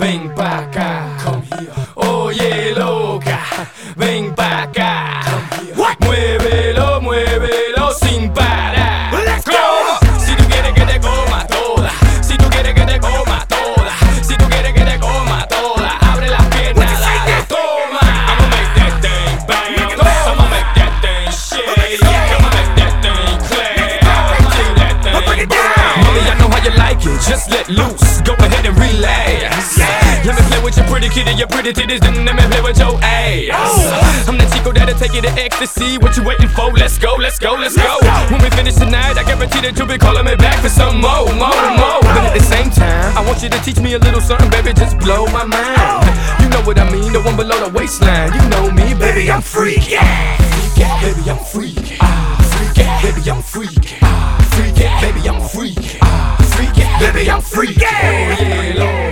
ven pa' acá. Oye, loca, ven pa' acá. Muévelo, muévelo sin parar. Let's go. Si tú quieres que te coma toda, si tú quieres que te coma toda, si tú quieres que te coma toda, abre las piernas, dale, toma. I'ma make that thing bang, I'ma make that thing shake, I'ma make that thing clap, till that thing bang. Mommy, I know how you like it, just let loose, pretty kitty, your pretty titties, then let me play with your ass. I'm the Chico that'll take you to ecstasy. What you waiting for? Let's go, let's go, let's go. When we finish tonight, I guarantee that you'll be calling me back for some more, more, more. But at the same time, I want you to teach me a little something, baby, just blow my mind. You know what I mean, the one below the waistline. You know me, baby, I'm freaky. Freaky, baby, I'm freaky. Ah, freaky, baby, I'm freaky. Ah, freaky, baby, I'm freaky. Ah, freaky, baby, I'm freaky. Oh yeah, loca.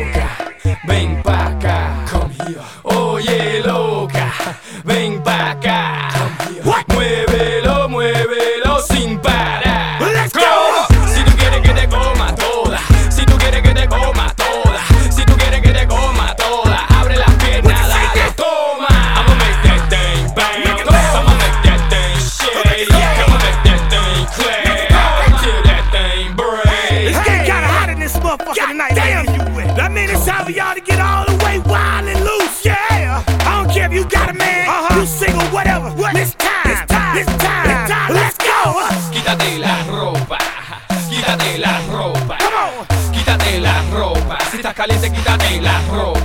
motherfucker God tonight. Damn you with. I mean, it's time for y'all to get all the way wild and loose. Yeah. I don't care if you got a man, uh-huh. you single, whatever. What? It's time. It's time. It's time. It's time. Let's go. Quítate la ropa. Quítate la ropa. Come on. Quítate la ropa. Si estás caliente, quítate la ropa.